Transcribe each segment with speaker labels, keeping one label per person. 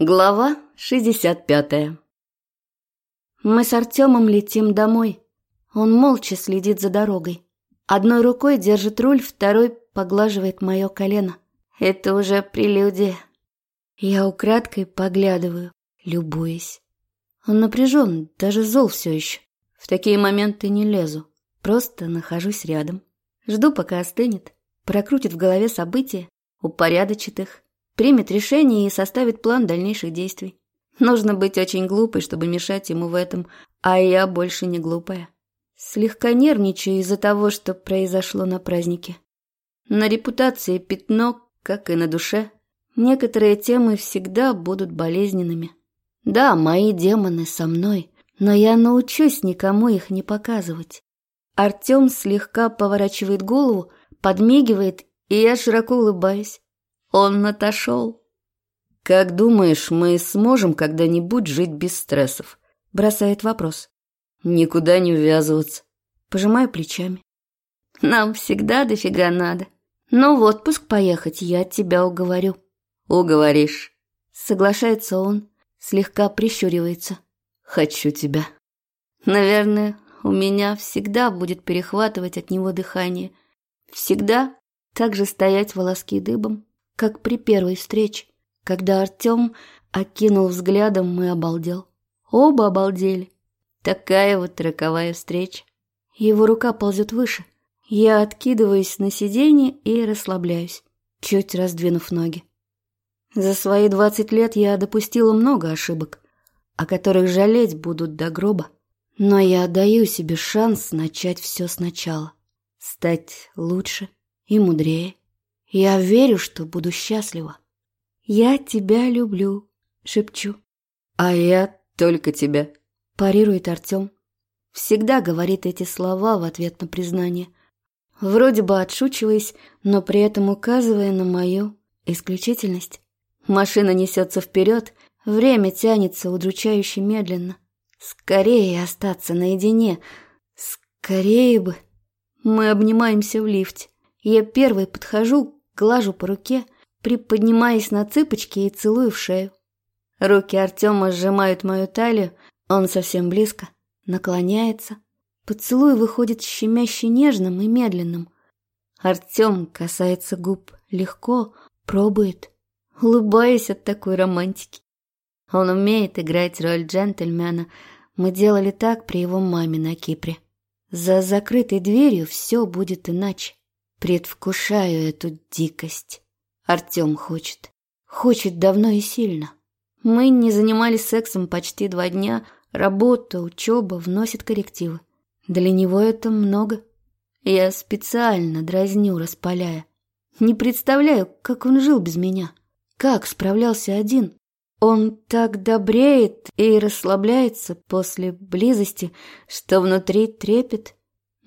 Speaker 1: Глава 65 Мы с Артемом летим домой. Он молча следит за дорогой. Одной рукой держит руль, второй поглаживает мое колено. Это уже прелюдия. Я украдкой поглядываю, любуясь. Он напряжен, даже зол все еще. В такие моменты не лезу. Просто нахожусь рядом. Жду, пока остынет. Прокрутит в голове события, упорядочит их примет решение и составит план дальнейших действий. Нужно быть очень глупой, чтобы мешать ему в этом, а я больше не глупая. Слегка нервничаю из-за того, что произошло на празднике. На репутации пятно, как и на душе. Некоторые темы всегда будут болезненными. Да, мои демоны со мной, но я научусь никому их не показывать. Артем слегка поворачивает голову, подмигивает, и я широко улыбаюсь. Он отошел. «Как думаешь, мы сможем когда-нибудь жить без стрессов?» Бросает вопрос. «Никуда не ввязываться». Пожимаю плечами. «Нам всегда дофига надо. Но в отпуск поехать я тебя уговорю». «Уговоришь». Соглашается он, слегка прищуривается. «Хочу тебя». Наверное, у меня всегда будет перехватывать от него дыхание. Всегда так же стоять волоски дыбом как при первой встрече, когда Артем окинул взглядом и обалдел. Оба обалдели. Такая вот роковая встреча. Его рука ползет выше. Я откидываюсь на сиденье и расслабляюсь, чуть раздвинув ноги. За свои двадцать лет я допустила много ошибок, о которых жалеть будут до гроба. Но я даю себе шанс начать все сначала, стать лучше и мудрее. Я верю, что буду счастлива. Я тебя люблю, шепчу. А я только тебя, парирует Артем. Всегда говорит эти слова в ответ на признание. Вроде бы отшучиваясь, но при этом указывая на мою исключительность. Машина несется вперед, время тянется удручающе медленно. Скорее остаться наедине, скорее бы. Мы обнимаемся в лифте. Я первой подхожу, глажу по руке, приподнимаясь на цыпочки и целую в шею. Руки Артема сжимают мою талию, он совсем близко, наклоняется. Поцелуй выходит щемяще нежным и медленным. Артем касается губ легко, пробует, улыбаясь от такой романтики. Он умеет играть роль джентльмена. Мы делали так при его маме на Кипре. За закрытой дверью все будет иначе. Предвкушаю эту дикость. Артем хочет. Хочет давно и сильно. Мы не занимались сексом почти два дня. Работа, учеба вносят коррективы. Для него это много. Я специально дразню, распаляя. Не представляю, как он жил без меня. Как справлялся один. Он так добреет и расслабляется после близости, что внутри трепет.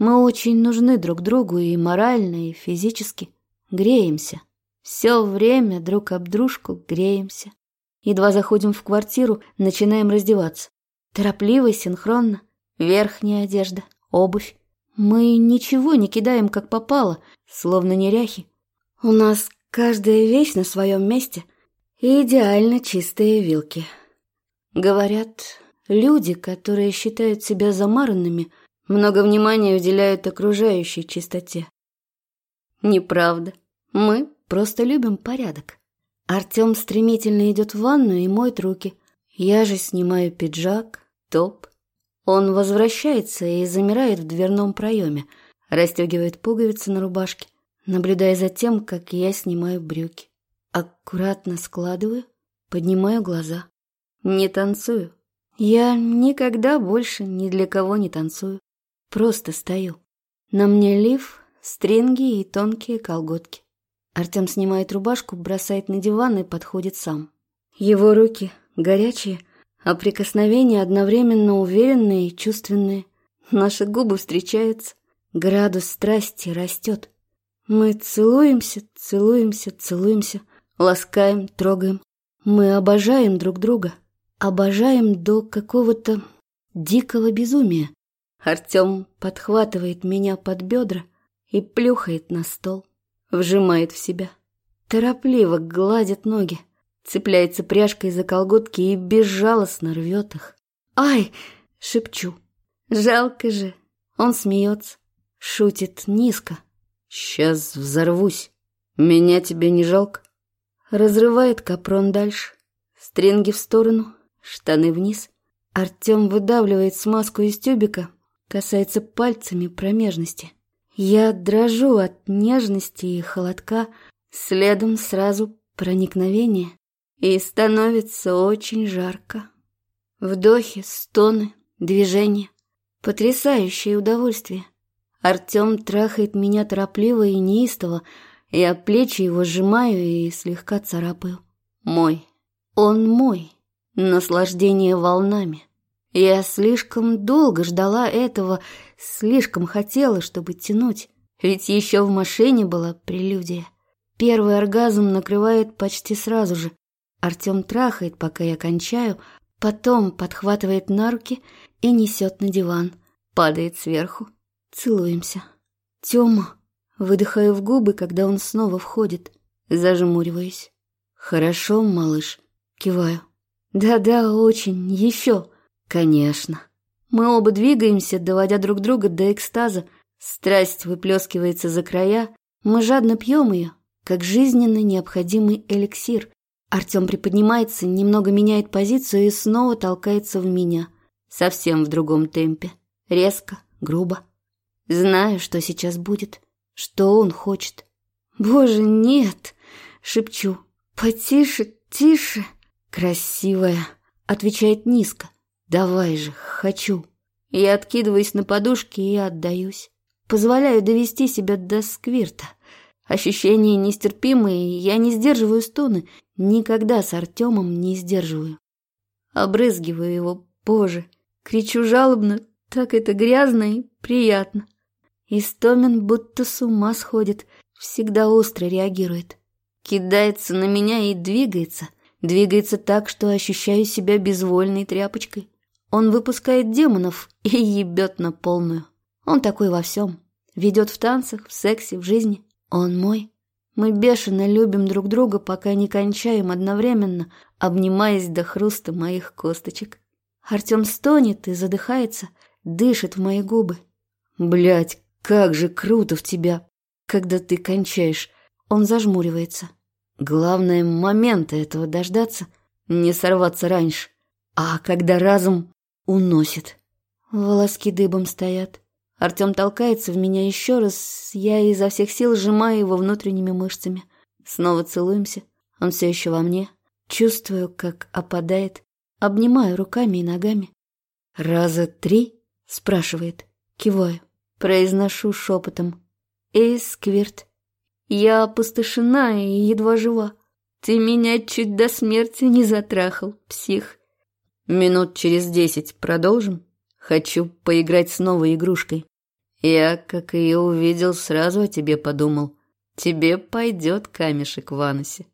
Speaker 1: Мы очень нужны друг другу и морально, и физически. Греемся. Все время друг об дружку греемся. Едва заходим в квартиру, начинаем раздеваться. Торопливо и синхронно. Верхняя одежда, обувь. Мы ничего не кидаем, как попало, словно неряхи. У нас каждая вещь на своем месте и идеально чистые вилки. Говорят, люди, которые считают себя замаранными, много внимания уделяют окружающей чистоте. Неправда. Мы просто любим порядок. Артем стремительно идет в ванную и моет руки. Я же снимаю пиджак, топ. Он возвращается и замирает в дверном проеме, расстегивает пуговицы на рубашке, наблюдая за тем, как я снимаю брюки. Аккуратно складываю, поднимаю глаза. Не танцую. Я никогда больше ни для кого не танцую. Просто стою. На мне лиф, стринги и тонкие колготки. Артем снимает рубашку, бросает на диван и подходит сам. Его руки горячие, а прикосновения одновременно уверенные и чувственные. Наши губы встречаются, градус страсти растет. Мы целуемся, целуемся, целуемся, ласкаем, трогаем. Мы обожаем друг друга, обожаем до какого-то дикого безумия. Артем подхватывает меня под бедра и плюхает на стол, вжимает в себя. Торопливо гладит ноги. цепляется пряжкой за колготки и безжалостно рвет их. «Ай!» — шепчу. «Жалко же!» Он смеется, шутит низко.
Speaker 2: «Сейчас взорвусь. Меня тебе не жалко?»
Speaker 1: Разрывает капрон дальше. Стринги в сторону, штаны вниз. Артем выдавливает смазку из тюбика, касается пальцами промежности. Я дрожу от нежности и холодка, следом сразу проникновение, и становится очень жарко. Вдохи, стоны, движения. Потрясающее удовольствие. Артем трахает меня торопливо и неистово, я плечи его сжимаю и слегка царапаю. Мой. Он мой. Наслаждение волнами. Я слишком долго ждала этого, слишком хотела, чтобы тянуть. Ведь еще в машине была прелюдия. Первый оргазм накрывает почти сразу же. Артем трахает, пока я кончаю, потом подхватывает на руки и несет на диван. Падает сверху. Целуемся. Тёма. Выдыхаю в губы, когда он снова входит. Зажмуриваюсь. «Хорошо, малыш?» Киваю. «Да-да, очень. Еще». «Конечно». Мы оба двигаемся, доводя друг друга до экстаза. Страсть выплескивается за края. Мы жадно пьем ее, как жизненно необходимый эликсир. Артем приподнимается, немного меняет позицию и снова толкается в меня. Совсем в другом темпе. Резко, грубо. Знаю, что сейчас будет что он хочет. «Боже, нет!» — шепчу. «Потише, тише!» «Красивая!» — отвечает низко. «Давай же, хочу!» Я откидываюсь на подушки и отдаюсь. Позволяю довести себя до сквирта. Ощущения нестерпимые, я не сдерживаю стоны. Никогда с Артемом не сдерживаю. Обрызгиваю его позже. Кричу жалобно, так это грязно и приятно. Истомин будто с ума сходит, всегда остро реагирует. Кидается на меня и двигается. Двигается так, что ощущаю себя безвольной тряпочкой. Он выпускает демонов и ебет на полную. Он такой во всем. Ведет в танцах, в сексе, в жизни. Он мой. Мы бешено любим друг друга, пока не кончаем одновременно, обнимаясь до хруста моих косточек. Артем стонет и задыхается, дышит в мои губы. Блять, как же круто в тебя, когда ты кончаешь. Он зажмуривается. Главное, момента этого дождаться, не сорваться раньше. А когда разум уносит. Волоски дыбом стоят. Артем толкается в меня еще раз, я изо всех сил сжимаю его внутренними мышцами. Снова целуемся, он все еще во мне. Чувствую, как опадает, обнимаю руками и ногами. «Раза три?» — спрашивает, киваю. Произношу шепотом. «Эй, Сквирт, я опустошена и едва жива. Ты меня чуть до смерти не затрахал, псих». «Минут через десять продолжим? Хочу поиграть с новой игрушкой. Я, как ее увидел, сразу о тебе подумал. Тебе пойдет камешек в анусе».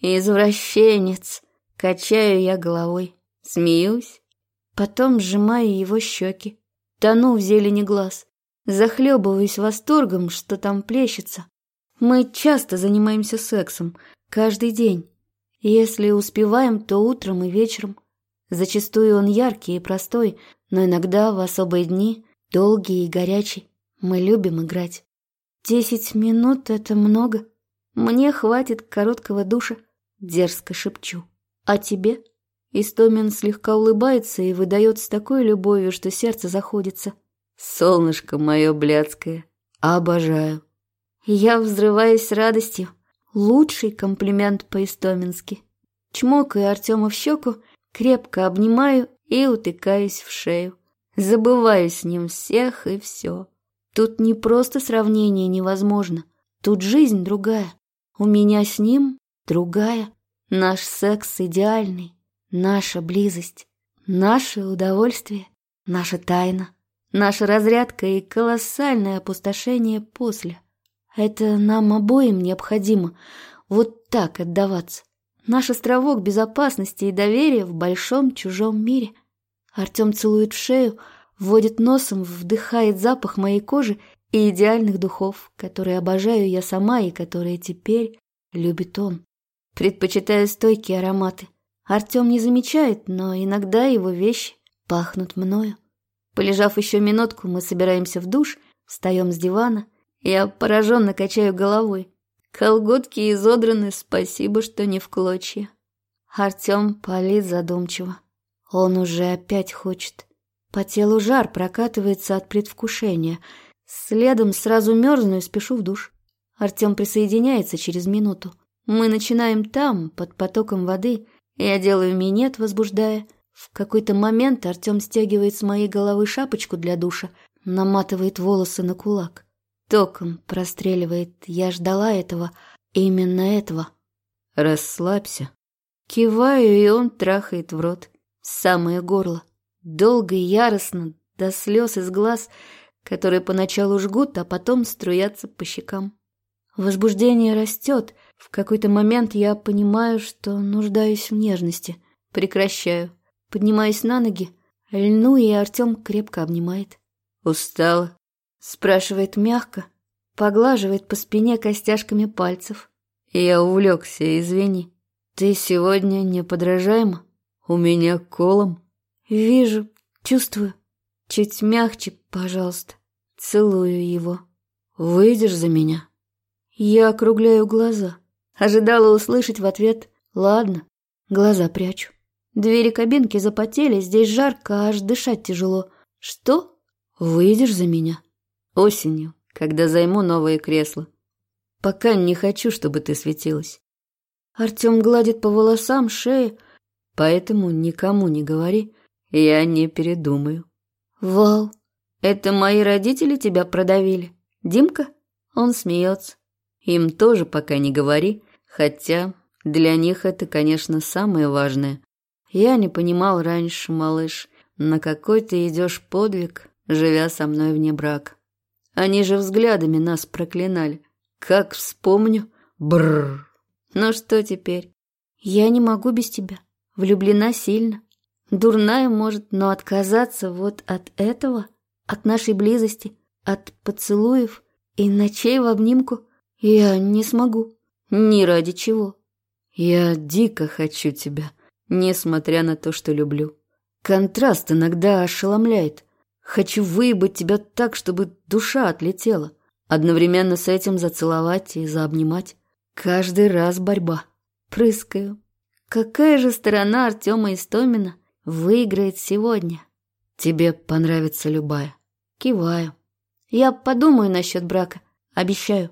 Speaker 1: «Извращенец!» Качаю я головой, смеюсь, потом сжимаю его щеки, тону в зелени глаз. Захлебываюсь восторгом, что там плещется. Мы часто занимаемся сексом, каждый день. Если успеваем, то утром и вечером. Зачастую он яркий и простой, но иногда в особые дни, долгий и горячий. Мы любим играть. Десять минут — это много. Мне хватит короткого душа, дерзко шепчу. А тебе? Истомин слегка улыбается и выдает с такой любовью, что сердце заходится. Солнышко мое блядское, обожаю. Я взрываюсь радостью. Лучший комплимент по-истомински. Чмокаю Артема в щеку, крепко обнимаю и утыкаюсь в шею. Забываю с ним всех и все. Тут не просто сравнение невозможно. Тут жизнь другая. У меня с ним другая. Наш секс идеальный. Наша близость. Наше удовольствие. Наша тайна. Наша разрядка и колоссальное опустошение после. Это нам обоим необходимо. Вот так отдаваться. Наш островок безопасности и доверия в большом чужом мире. Артем целует в шею, вводит носом, вдыхает запах моей кожи и идеальных духов, которые обожаю я сама и которые теперь любит он. Предпочитаю стойкие ароматы. Артем не замечает, но иногда его вещи пахнут мною. Полежав еще минутку, мы собираемся в душ, встаем с дивана. Я пораженно качаю головой. Колготки изодраны, спасибо, что не в клочья. Артем палит задумчиво. Он уже опять хочет. По телу жар прокатывается от предвкушения. Следом сразу мерзну и спешу в душ. Артем присоединяется через минуту. Мы начинаем там, под потоком воды. Я делаю минет, возбуждая. В какой-то момент Артем стягивает с моей головы шапочку для душа, наматывает волосы на кулак. Током простреливает. Я ждала этого, именно этого.
Speaker 2: Расслабься.
Speaker 1: Киваю, и он трахает в рот. Самое горло. Долго и яростно, до слез из глаз, которые поначалу жгут, а потом струятся по щекам. Возбуждение растет. В какой-то момент я понимаю, что нуждаюсь в нежности. Прекращаю. Поднимаюсь на ноги. Льну, и Артем крепко обнимает.
Speaker 2: «Устала?»
Speaker 1: Спрашивает мягко. Поглаживает по спине костяшками пальцев.
Speaker 2: «Я увлекся, извини. Ты сегодня неподражаема? У меня колом?»
Speaker 1: «Вижу, чувствую. Чуть мягче, пожалуйста. Целую его.
Speaker 2: Выйдешь за меня?»
Speaker 1: Я округляю глаза. Ожидала услышать в ответ «Ладно». Глаза прячу. Двери кабинки запотели, здесь жарко, аж дышать тяжело. Что?
Speaker 2: Выйдешь за меня? Осенью, когда займу новое кресло. Пока не хочу, чтобы ты светилась.
Speaker 1: Артем гладит по волосам, шее.
Speaker 2: Поэтому никому не говори, я не передумаю.
Speaker 1: Вау, это мои родители тебя продавили? Димка? Он смеется.
Speaker 2: Им тоже пока не говори, хотя для них это, конечно, самое важное. Я не понимал раньше, малыш, на какой ты идешь подвиг, живя со мной вне брака. Они же взглядами нас проклинали. Как вспомню, бррр.
Speaker 1: Ну что теперь? Я не могу без тебя. Влюблена сильно. Дурная, может, но отказаться вот от этого, от нашей близости, от поцелуев и ночей в обнимку – я не смогу. Ни ради чего.
Speaker 2: Я дико хочу тебя, несмотря на то, что люблю. Контраст иногда ошеломляет. Хочу выебать тебя так, чтобы душа отлетела. Одновременно с этим зацеловать и заобнимать. Каждый раз борьба.
Speaker 1: Прыскаю. Какая же сторона Артема Истомина выиграет сегодня?
Speaker 2: Тебе понравится любая.
Speaker 1: Киваю. Я подумаю насчет брака. Обещаю.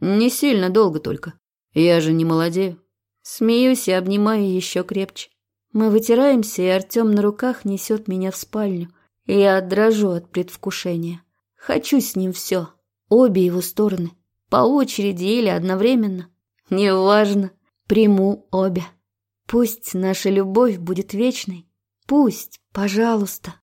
Speaker 2: Не сильно долго только. Я же не молодею.
Speaker 1: Смеюсь и обнимаю еще крепче. Мы вытираемся, и Артем на руках несет меня в спальню. Я дрожу от предвкушения. Хочу с ним все. Обе его стороны. По очереди или одновременно. Неважно. Приму обе. Пусть наша любовь будет вечной. Пусть, пожалуйста.